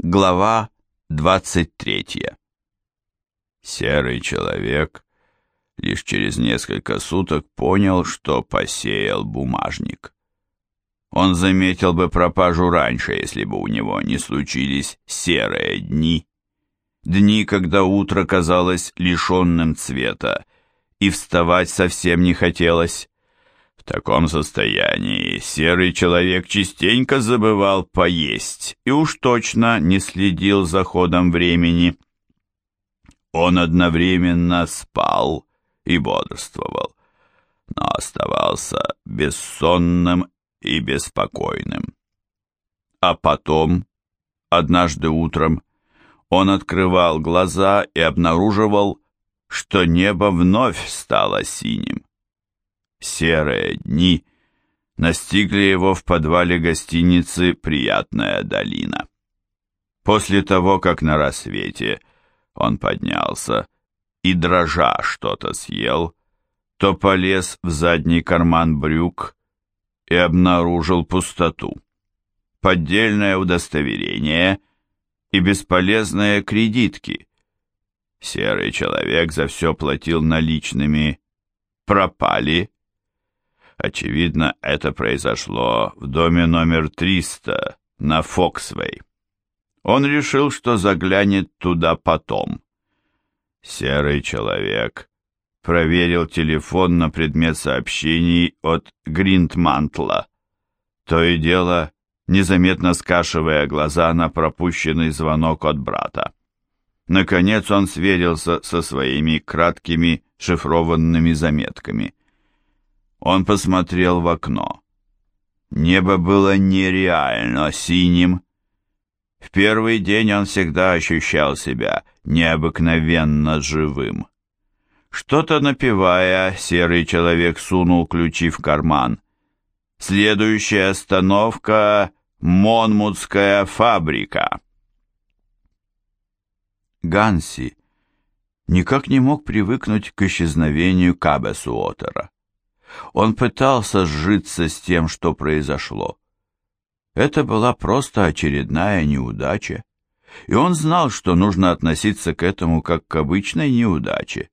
Глава 23. Серый человек лишь через несколько суток понял, что посеял бумажник. Он заметил бы пропажу раньше, если бы у него не случились серые дни. Дни, когда утро казалось лишенным цвета, и вставать совсем не хотелось. В таком состоянии серый человек частенько забывал поесть и уж точно не следил за ходом времени. Он одновременно спал и бодрствовал, но оставался бессонным и беспокойным. А потом, однажды утром, он открывал глаза и обнаруживал, что небо вновь стало синим. Серые дни настигли его в подвале гостиницы «Приятная долина». После того, как на рассвете он поднялся и, дрожа, что-то съел, то полез в задний карман брюк и обнаружил пустоту. Поддельное удостоверение и бесполезные кредитки. Серый человек за все платил наличными. Пропали. Очевидно, это произошло в доме номер 300 на Фоксвей. Он решил, что заглянет туда потом. Серый человек проверил телефон на предмет сообщений от Гринтмантла. То и дело, незаметно скашивая глаза на пропущенный звонок от брата. Наконец он сверился со своими краткими шифрованными заметками. Он посмотрел в окно. Небо было нереально синим. В первый день он всегда ощущал себя необыкновенно живым. Что-то напевая, серый человек сунул ключи в карман. Следующая остановка — Монмутская фабрика. Ганси никак не мог привыкнуть к исчезновению Кабесуотера. Он пытался сжиться с тем, что произошло. Это была просто очередная неудача, и он знал, что нужно относиться к этому как к обычной неудаче,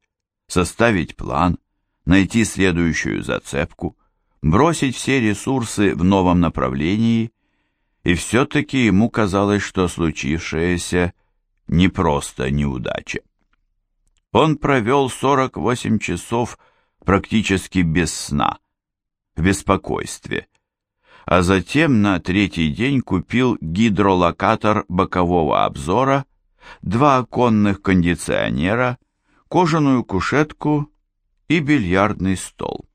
составить план, найти следующую зацепку, бросить все ресурсы в новом направлении, и все-таки ему казалось, что случившееся не просто неудача. Он провел 48 часов практически без сна, в беспокойстве, а затем на третий день купил гидролокатор бокового обзора, два оконных кондиционера кожаную кушетку и бильярдный стол.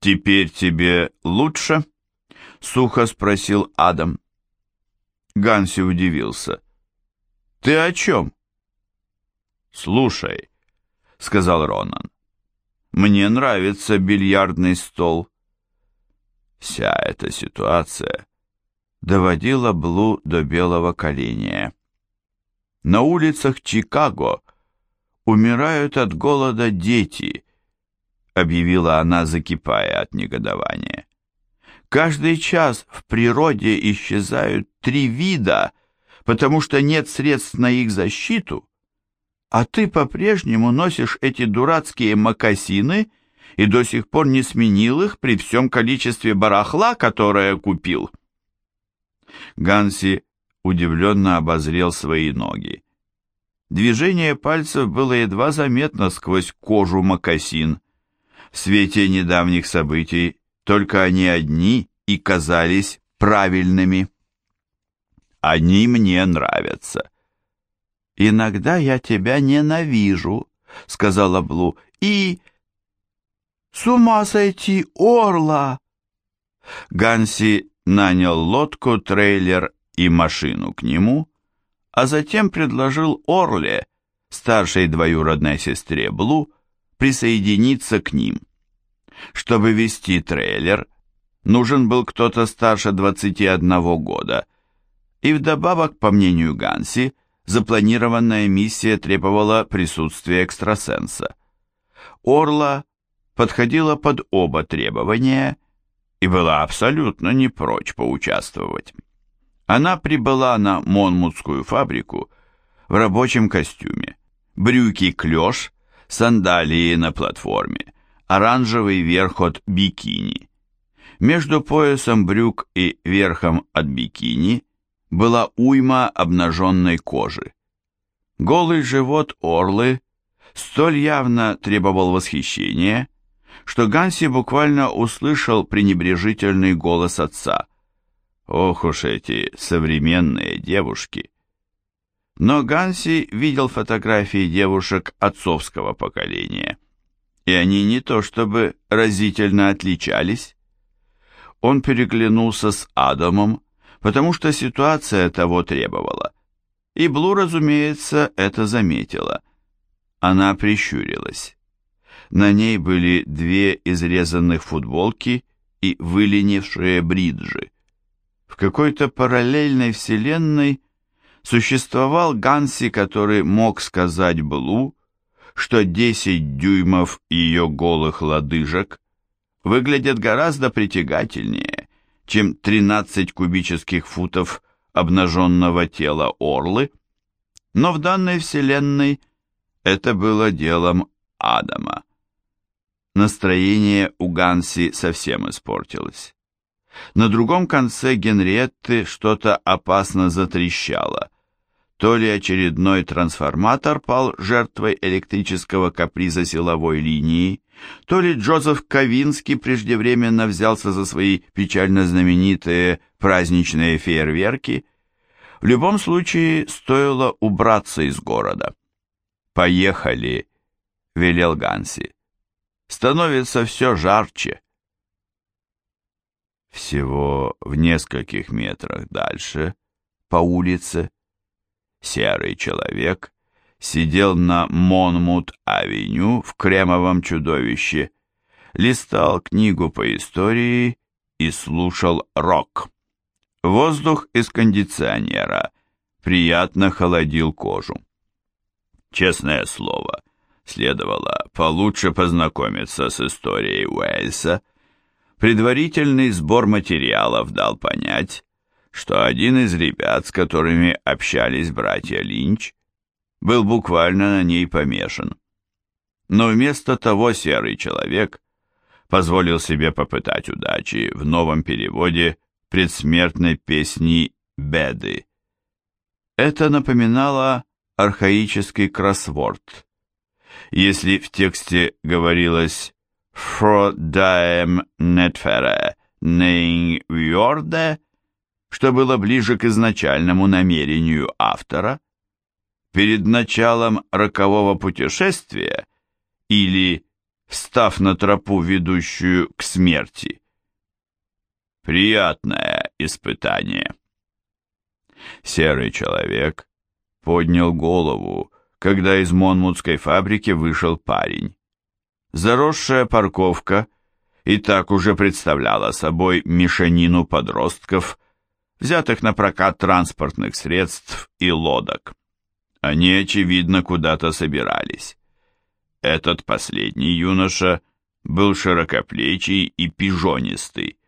«Теперь тебе лучше?» — сухо спросил Адам. Ганси удивился. «Ты о чем?» «Слушай», — сказал Ронан, — «мне нравится бильярдный стол». Вся эта ситуация доводила Блу до белого коленя. На улицах Чикаго умирают от голода дети», — объявила она, закипая от негодования. «Каждый час в природе исчезают три вида, потому что нет средств на их защиту, а ты по-прежнему носишь эти дурацкие мокасины и до сих пор не сменил их при всем количестве барахла, которое купил». Ганси удивленно обозрел свои ноги. Движение пальцев было едва заметно сквозь кожу мокасин. В свете недавних событий только они одни и казались правильными. Они мне нравятся. «Иногда я тебя ненавижу», — сказала Блу, — «и...» «С ума сойти, Орла!» Ганси нанял лодку, трейлер и машину к нему, а затем предложил Орле, старшей двоюродной сестре Блу, присоединиться к ним. Чтобы вести трейлер, нужен был кто-то старше 21 года, и вдобавок, по мнению Ганси, запланированная миссия требовала присутствия экстрасенса. Орла подходила под оба требования и была абсолютно не прочь поучаствовать. Она прибыла на Монмутскую фабрику в рабочем костюме, брюки клеш, сандалии на платформе, оранжевый верх от бикини. Между поясом брюк и верхом от бикини была уйма обнаженной кожи. Голый живот Орлы столь явно требовал восхищения, что Ганси буквально услышал пренебрежительный голос отца. «Ох уж эти современные девушки!» Но Ганси видел фотографии девушек отцовского поколения, и они не то чтобы разительно отличались. Он переглянулся с Адамом, потому что ситуация того требовала. И Блу, разумеется, это заметила. Она прищурилась. На ней были две изрезанных футболки и выленившие бриджи. В какой-то параллельной вселенной существовал Ганси, который мог сказать Блу, что 10 дюймов ее голых лодыжек выглядят гораздо притягательнее, чем 13 кубических футов обнаженного тела Орлы, но в данной вселенной это было делом Адама. Настроение у Ганси совсем испортилось. На другом конце Генриетты что-то опасно затрещало. То ли очередной трансформатор пал жертвой электрического каприза силовой линии, то ли Джозеф Ковинский преждевременно взялся за свои печально знаменитые праздничные фейерверки. В любом случае, стоило убраться из города. «Поехали!» — велел Ганси. «Становится все жарче». Всего в нескольких метрах дальше, по улице, серый человек сидел на Монмут-авеню в кремовом чудовище, листал книгу по истории и слушал рок. Воздух из кондиционера приятно холодил кожу. Честное слово, следовало получше познакомиться с историей Уэльса. Предварительный сбор материалов дал понять, что один из ребят, с которыми общались братья Линч, был буквально на ней помешан. Но вместо того серый человек позволил себе попытать удачи в новом переводе предсмертной песни «Беды». Это напоминало архаический кроссворд. Если в тексте говорилось «Фродаем нетфере нейн вьорде», что было ближе к изначальному намерению автора, перед началом рокового путешествия или встав на тропу, ведущую к смерти. Приятное испытание. Серый человек поднял голову, когда из Монмутской фабрики вышел парень. Заросшая парковка и так уже представляла собой мешанину подростков, взятых на прокат транспортных средств и лодок. Они, очевидно, куда-то собирались. Этот последний юноша был широкоплечий и пижонистый.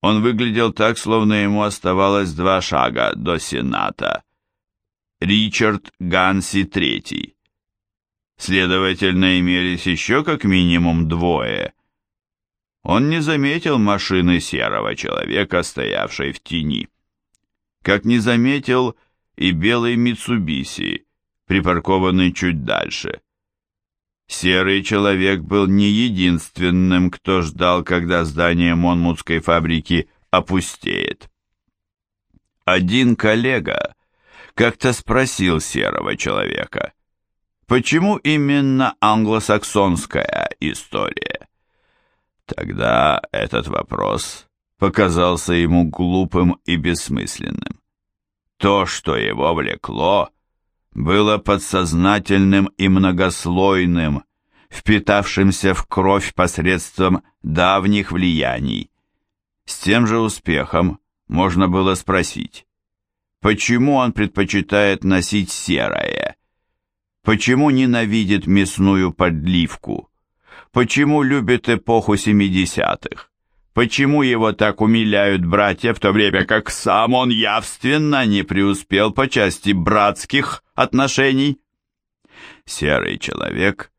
Он выглядел так, словно ему оставалось два шага до Сената. Ричард Ганси III. Следовательно, имелись еще как минимум двое. Он не заметил машины серого человека, стоявшей в тени. Как не заметил и белый Митсубиси, припаркованный чуть дальше. Серый человек был не единственным, кто ждал, когда здание Монмутской фабрики опустеет. Один коллега как-то спросил серого человека, почему именно англосаксонская история? Тогда этот вопрос показался ему глупым и бессмысленным. То, что его влекло, было подсознательным и многослойным, впитавшимся в кровь посредством давних влияний. С тем же успехом можно было спросить, почему он предпочитает носить серое, почему ненавидит мясную подливку, почему любит эпоху 70-х, почему его так умиляют братья, в то время как сам он явственно не преуспел по части братских отношений. Серый человек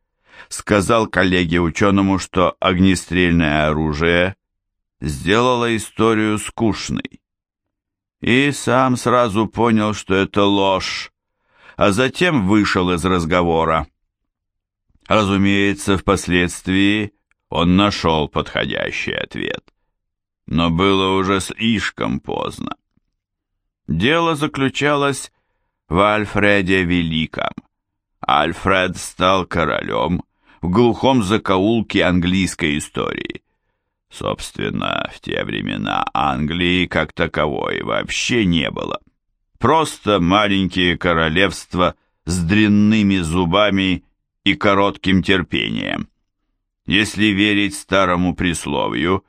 сказал коллеге-ученому, что огнестрельное оружие сделало историю скучной. И сам сразу понял, что это ложь, а затем вышел из разговора. Разумеется, впоследствии он нашел подходящий ответ. Но было уже слишком поздно. Дело заключалось в Альфреде Великом. Альфред стал королем в глухом закоулке английской истории. Собственно, в те времена Англии как таковой вообще не было. Просто маленькие королевства с дрянными зубами и коротким терпением. Если верить старому присловию,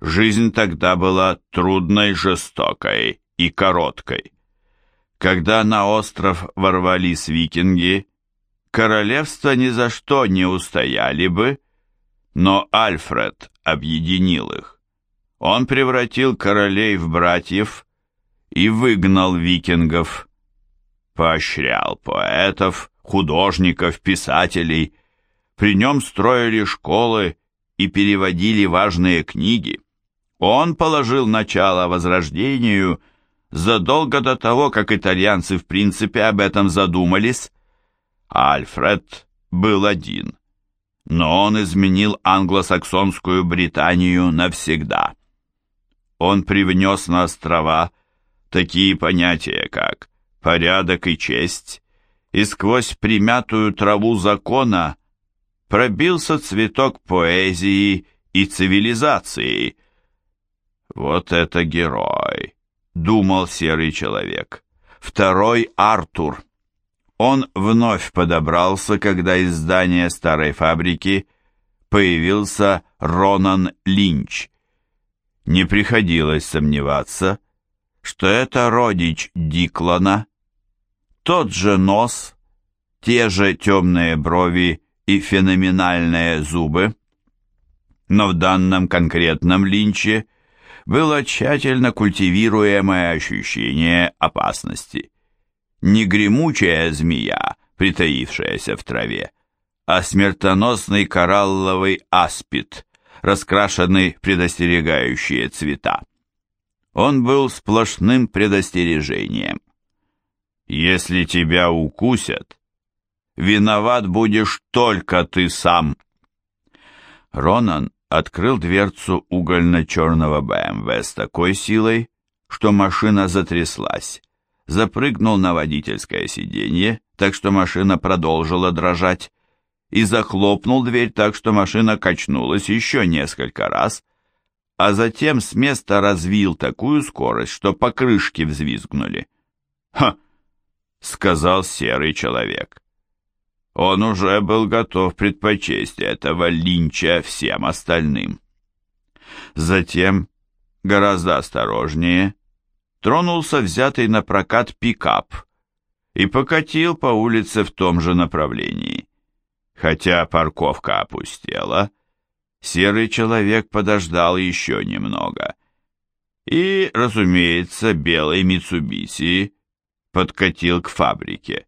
жизнь тогда была трудной, жестокой и короткой. Когда на остров ворвались викинги, королевства ни за что не устояли бы, но Альфред объединил их. Он превратил королей в братьев и выгнал викингов, поощрял поэтов, художников, писателей – при нем строили школы и переводили важные книги. Он положил начало возрождению задолго до того, как итальянцы в принципе об этом задумались. Альфред был один, но он изменил англосаксонскую Британию навсегда. Он привнес на острова такие понятия, как порядок и честь, и сквозь примятую траву закона – пробился цветок поэзии и цивилизации. Вот это герой, думал серый человек. Второй Артур. Он вновь подобрался, когда из здания старой фабрики появился Ронан Линч. Не приходилось сомневаться, что это родич Диклана, тот же нос, те же темные брови и феноменальные зубы. Но в данном конкретном линче было тщательно культивируемое ощущение опасности. Не гремучая змея, притаившаяся в траве, а смертоносный коралловый аспид, раскрашенный предостерегающие цвета. Он был сплошным предостережением. Если тебя укусят, Виноват будешь только ты сам. Ронан открыл дверцу угольно-черного БМВ с такой силой, что машина затряслась. Запрыгнул на водительское сиденье, так что машина продолжила дрожать, и захлопнул дверь так, что машина качнулась еще несколько раз, а затем с места развил такую скорость, что покрышки взвизгнули. «Ха!» — сказал серый человек. Он уже был готов предпочесть этого линча всем остальным. Затем, гораздо осторожнее, тронулся взятый на прокат пикап и покатил по улице в том же направлении. Хотя парковка опустела, серый человек подождал еще немного. И, разумеется, белый Митсубиси подкатил к фабрике.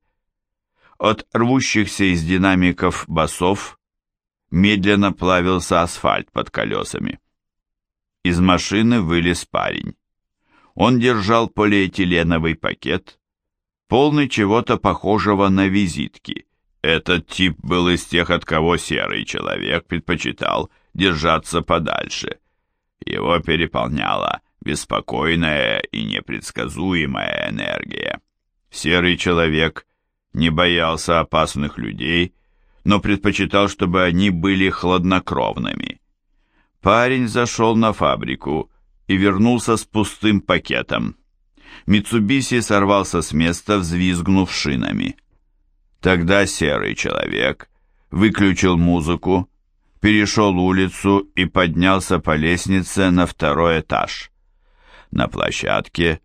От рвущихся из динамиков басов медленно плавился асфальт под колесами. Из машины вылез парень. Он держал полиэтиленовый пакет, полный чего-то похожего на визитки. Этот тип был из тех, от кого серый человек предпочитал держаться подальше. Его переполняла беспокойная и непредсказуемая энергия. Серый человек не боялся опасных людей, но предпочитал, чтобы они были хладнокровными. Парень зашел на фабрику и вернулся с пустым пакетом. Митсубиси сорвался с места, взвизгнув шинами. Тогда серый человек выключил музыку, перешел улицу и поднялся по лестнице на второй этаж. На площадке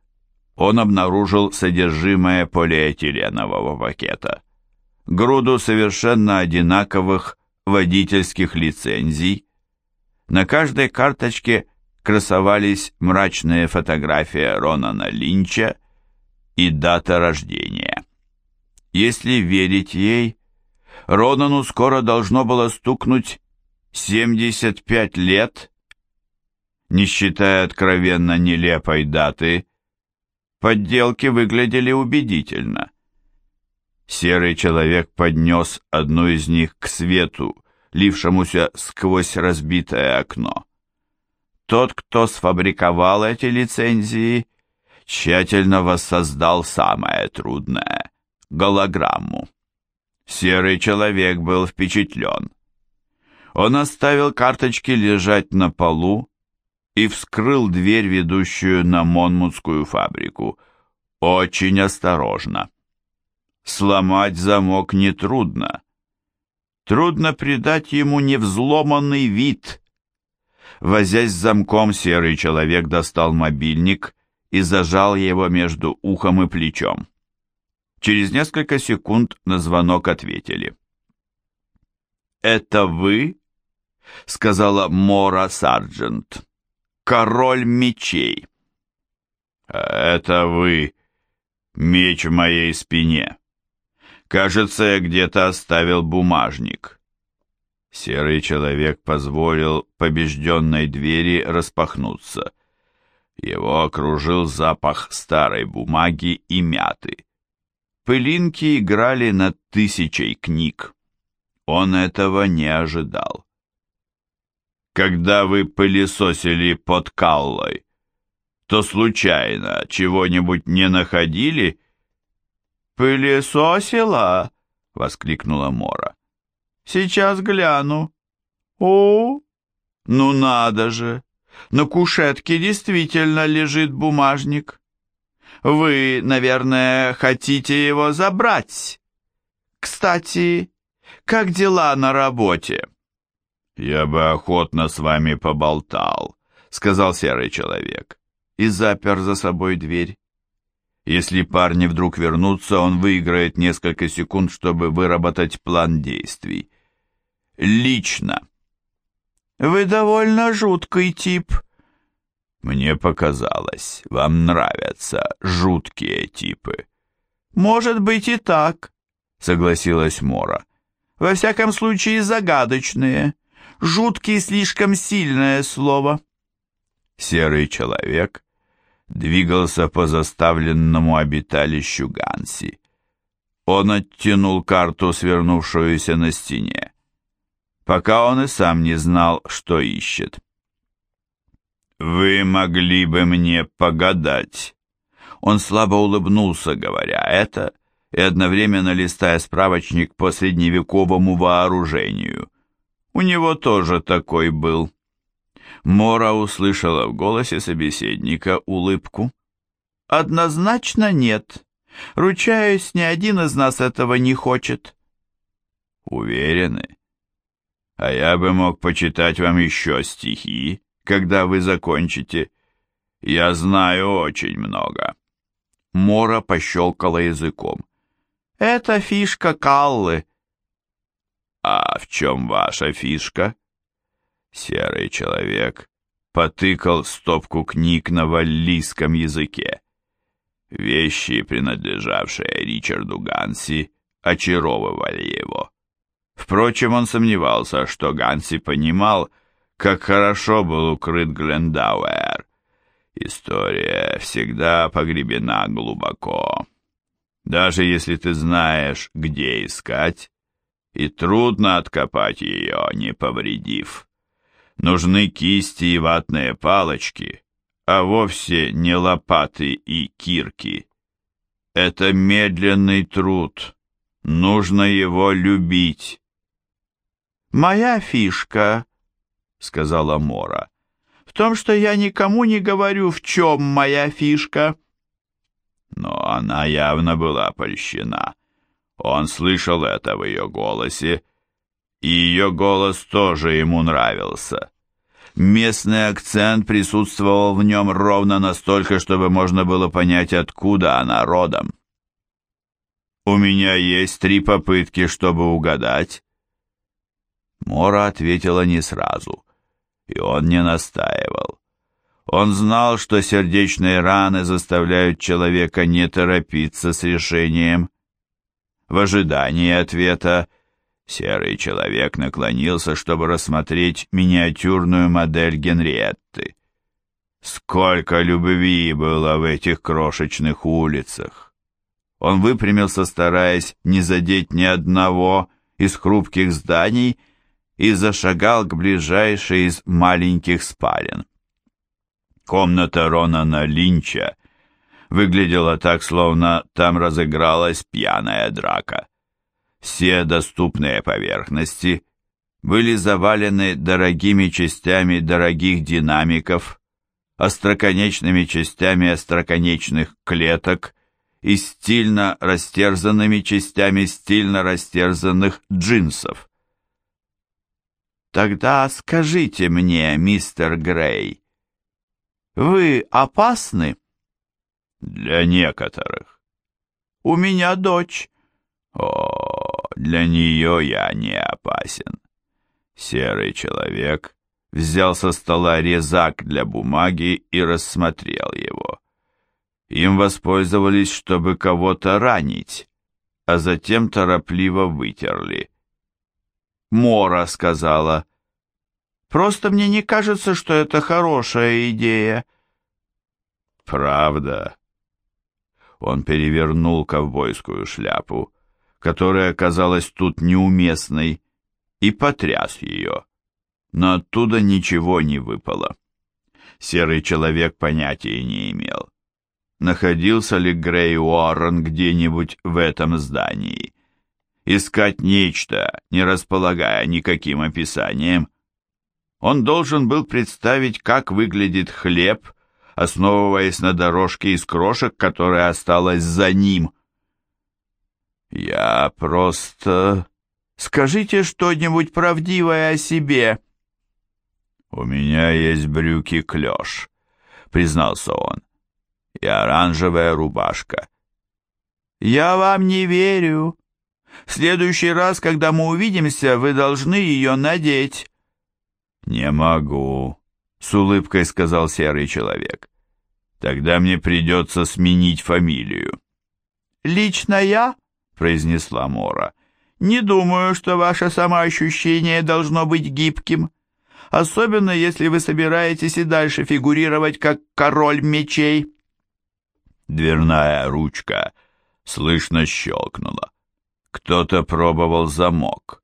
он обнаружил содержимое полиэтиленового пакета. Груду совершенно одинаковых водительских лицензий. На каждой карточке красовались мрачные фотографии Ронана Линча и дата рождения. Если верить ей, Ронану скоро должно было стукнуть 75 лет, не считая откровенно нелепой даты, подделки выглядели убедительно. Серый человек поднес одну из них к свету, лившемуся сквозь разбитое окно. Тот, кто сфабриковал эти лицензии, тщательно воссоздал самое трудное — голограмму. Серый человек был впечатлен. Он оставил карточки лежать на полу и вскрыл дверь, ведущую на Монмутскую фабрику. Очень осторожно. Сломать замок нетрудно. Трудно придать ему невзломанный вид. Возясь с замком, серый человек достал мобильник и зажал его между ухом и плечом. Через несколько секунд на звонок ответили. «Это вы?» — сказала Мора Сарджент. «Король мечей». «Это вы, меч в моей спине. Кажется, я где-то оставил бумажник». Серый человек позволил побежденной двери распахнуться. Его окружил запах старой бумаги и мяты. Пылинки играли над тысячей книг. Он этого не ожидал. Когда вы пылесосили под Каллой, то случайно чего-нибудь не находили? «Пылесосила?» — воскликнула Мора. «Сейчас гляну». «О, ну надо же! На кушетке действительно лежит бумажник». Вы, наверное, хотите его забрать. Кстати, как дела на работе?» «Я бы охотно с вами поболтал», — сказал серый человек и запер за собой дверь. Если парни вдруг вернутся, он выиграет несколько секунд, чтобы выработать план действий. Лично. «Вы довольно жуткий тип», мне показалось, вам нравятся жуткие типы. Может быть и так, согласилась Мора. Во всяком случае загадочные. Жуткий слишком сильное слово. Серый человек двигался по заставленному обиталищу Ганси. Он оттянул карту, свернувшуюся на стене, пока он и сам не знал, что ищет. «Вы могли бы мне погадать». Он слабо улыбнулся, говоря это, и одновременно листая справочник по средневековому вооружению. У него тоже такой был. Мора услышала в голосе собеседника улыбку. «Однозначно нет. Ручаюсь, ни один из нас этого не хочет». «Уверены? А я бы мог почитать вам еще стихи, когда вы закончите. Я знаю очень много». Мора пощелкала языком. «Это фишка Каллы». «А в чем ваша фишка?» Серый человек потыкал стопку книг на валлийском языке. Вещи, принадлежавшие Ричарду Ганси, очаровывали его. Впрочем, он сомневался, что Ганси понимал, как хорошо был укрыт Глендауэр. История всегда погребена глубоко. Даже если ты знаешь, где искать, и трудно откопать ее, не повредив. Нужны кисти и ватные палочки, а вовсе не лопаты и кирки. Это медленный труд, нужно его любить. «Моя фишка сказала Мора. «В том, что я никому не говорю, в чем моя фишка». Но она явно была польщена. Он слышал это в ее голосе, и ее голос тоже ему нравился. Местный акцент присутствовал в нем ровно настолько, чтобы можно было понять, откуда она родом. «У меня есть три попытки, чтобы угадать». Мора ответила не сразу и он не настаивал. Он знал, что сердечные раны заставляют человека не торопиться с решением. В ожидании ответа серый человек наклонился, чтобы рассмотреть миниатюрную модель Генриетты. Сколько любви было в этих крошечных улицах! Он выпрямился, стараясь не задеть ни одного из хрупких зданий, и зашагал к ближайшей из маленьких спален. Комната Ронана Линча выглядела так, словно там разыгралась пьяная драка. Все доступные поверхности были завалены дорогими частями дорогих динамиков, остроконечными частями остроконечных клеток и стильно растерзанными частями стильно растерзанных джинсов. «Тогда скажите мне, мистер Грей», вы опасны? Для некоторых. У меня дочь. О, для нее я не опасен. Серый человек взял со стола резак для бумаги и рассмотрел его. Им воспользовались, чтобы кого-то ранить, а затем торопливо вытерли. Мора сказала, Просто мне не кажется, что это хорошая идея. Правда. Он перевернул ковбойскую шляпу, которая оказалась тут неуместной, и потряс ее. Но оттуда ничего не выпало. Серый человек понятия не имел. Находился ли Грей Уоррен где-нибудь в этом здании? Искать нечто, не располагая никаким описанием, он должен был представить, как выглядит хлеб, основываясь на дорожке из крошек, которая осталась за ним. «Я просто... Скажите что-нибудь правдивое о себе». «У меня есть брюки клеш», — признался он, — «и оранжевая рубашка». «Я вам не верю. В следующий раз, когда мы увидимся, вы должны ее надеть». «Не могу», — с улыбкой сказал серый человек. «Тогда мне придется сменить фамилию». «Лично я», — произнесла Мора, — «не думаю, что ваше самоощущение должно быть гибким, особенно если вы собираетесь и дальше фигурировать как король мечей». Дверная ручка слышно щелкнула. Кто-то пробовал замок.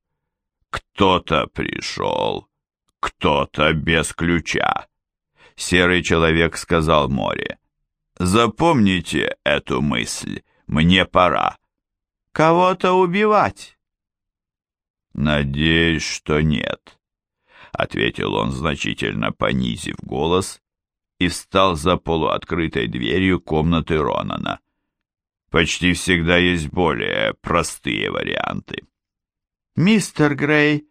Кто-то пришел. «Кто-то без ключа», — серый человек сказал море. «Запомните эту мысль, мне пора». «Кого-то убивать?» «Надеюсь, что нет», — ответил он, значительно понизив голос, и встал за полуоткрытой дверью комнаты Ронана. Почти всегда есть более простые варианты. «Мистер Грей»,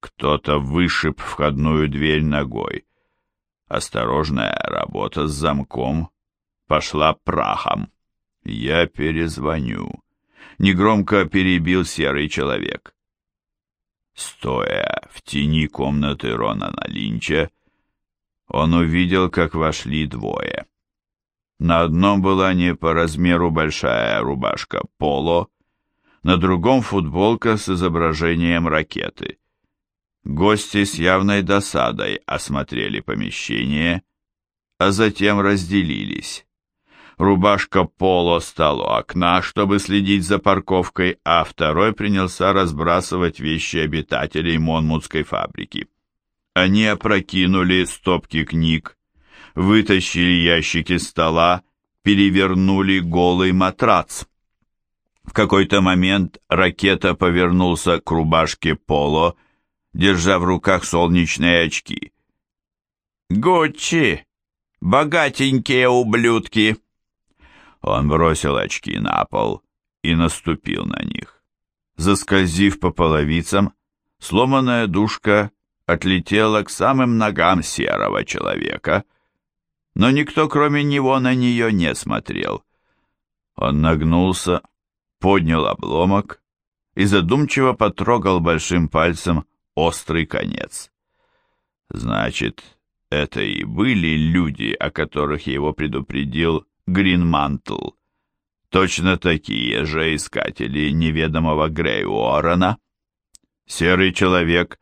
кто-то вышиб входную дверь ногой. Осторожная работа с замком пошла прахом. Я перезвоню. Негромко перебил серый человек. Стоя в тени комнаты Ронана Линча, он увидел, как вошли двое. На одном была не по размеру большая рубашка поло, на другом футболка с изображением ракеты. Гости с явной досадой осмотрели помещение, а затем разделились. Рубашка Поло стал у окна, чтобы следить за парковкой, а второй принялся разбрасывать вещи обитателей Монмутской фабрики. Они опрокинули стопки книг, вытащили ящики стола, перевернули голый матрац. В какой-то момент ракета повернулся к рубашке Поло держа в руках солнечные очки. «Гуччи! Богатенькие ублюдки!» Он бросил очки на пол и наступил на них. Заскользив по половицам, сломанная душка отлетела к самым ногам серого человека, но никто, кроме него, на нее не смотрел. Он нагнулся, поднял обломок и задумчиво потрогал большим пальцем острый конец. Значит, это и были люди, о которых его предупредил Гринмантл. Точно такие же искатели неведомого Грей Уоррена. Серый человек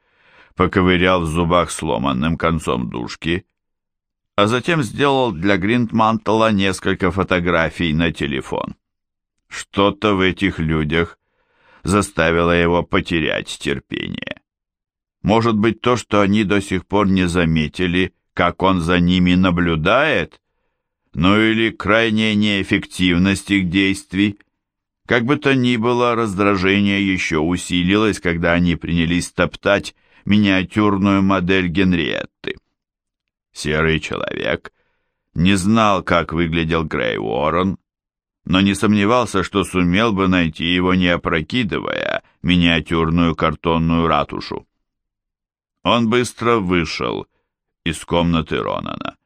поковырял в зубах сломанным концом дужки, а затем сделал для Гринмантла несколько фотографий на телефон. Что-то в этих людях заставило его потерять терпение. Может быть, то, что они до сих пор не заметили, как он за ними наблюдает? Ну или крайняя неэффективность их действий? Как бы то ни было, раздражение еще усилилось, когда они принялись топтать миниатюрную модель Генриетты. Серый человек не знал, как выглядел Грей Уоррен, но не сомневался, что сумел бы найти его, не опрокидывая миниатюрную картонную ратушу. Он быстро вышел из комнаты Ронана.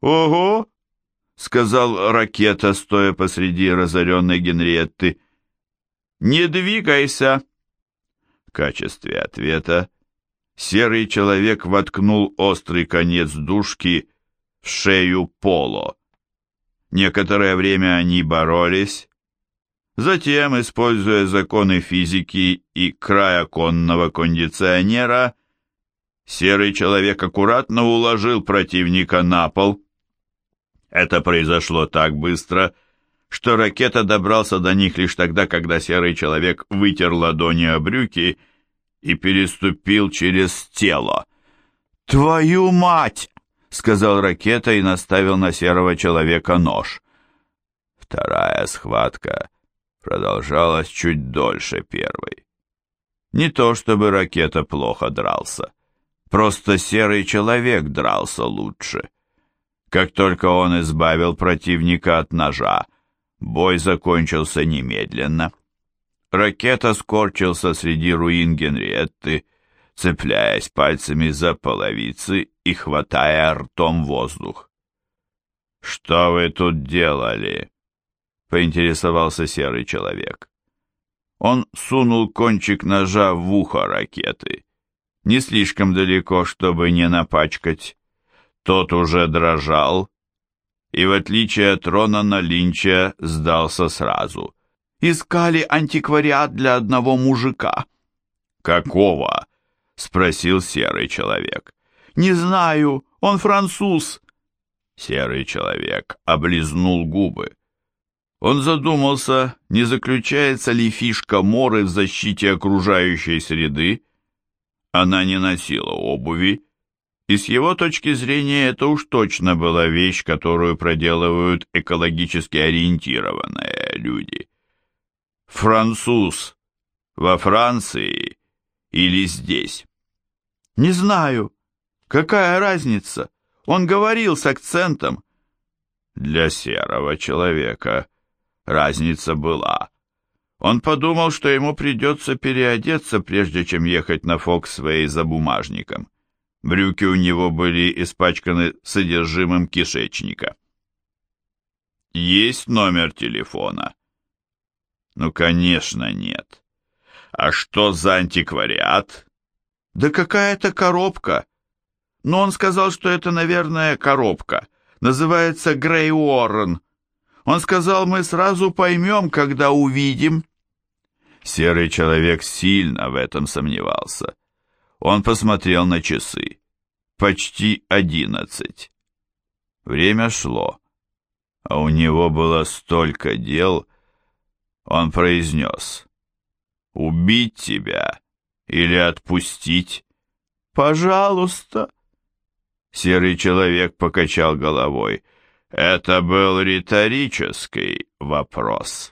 «Ого!» — сказал ракета, стоя посреди разоренной Генриетты. «Не двигайся!» В качестве ответа серый человек воткнул острый конец дужки в шею Поло. Некоторое время они боролись, затем, используя законы физики и край оконного кондиционера, Серый человек аккуратно уложил противника на пол. Это произошло так быстро, что ракета добрался до них лишь тогда, когда серый человек вытер ладони о брюки и переступил через тело. «Твою мать!» — сказал ракета и наставил на серого человека нож. Вторая схватка продолжалась чуть дольше первой. Не то чтобы ракета плохо дрался. Просто серый человек дрался лучше. Как только он избавил противника от ножа, бой закончился немедленно. Ракета скорчился среди руин Генриетты, цепляясь пальцами за половицы и хватая ртом воздух. «Что вы тут делали?» — поинтересовался серый человек. Он сунул кончик ножа в ухо ракеты не слишком далеко, чтобы не напачкать. Тот уже дрожал, и в отличие от Ронана Линча сдался сразу. «Искали антиквариат для одного мужика». «Какого?» — спросил серый человек. «Не знаю, он француз». Серый человек облизнул губы. Он задумался, не заключается ли фишка Моры в защите окружающей среды, она не носила обуви, и с его точки зрения это уж точно была вещь, которую проделывают экологически ориентированные люди. Француз во Франции или здесь? Не знаю. Какая разница? Он говорил с акцентом. Для серого человека разница была. Он подумал, что ему придется переодеться, прежде чем ехать на Фоксвей за бумажником. Брюки у него были испачканы содержимым кишечника. «Есть номер телефона?» «Ну, конечно, нет. А что за антиквариат?» «Да какая-то коробка. Но он сказал, что это, наверное, коробка. Называется Грей Уоррен. Он сказал, мы сразу поймем, когда увидим. Серый человек сильно в этом сомневался. Он посмотрел на часы. Почти одиннадцать. Время шло, а у него было столько дел. Он произнес. «Убить тебя или отпустить?» «Пожалуйста!» Серый человек покачал головой. Это был риторический вопрос.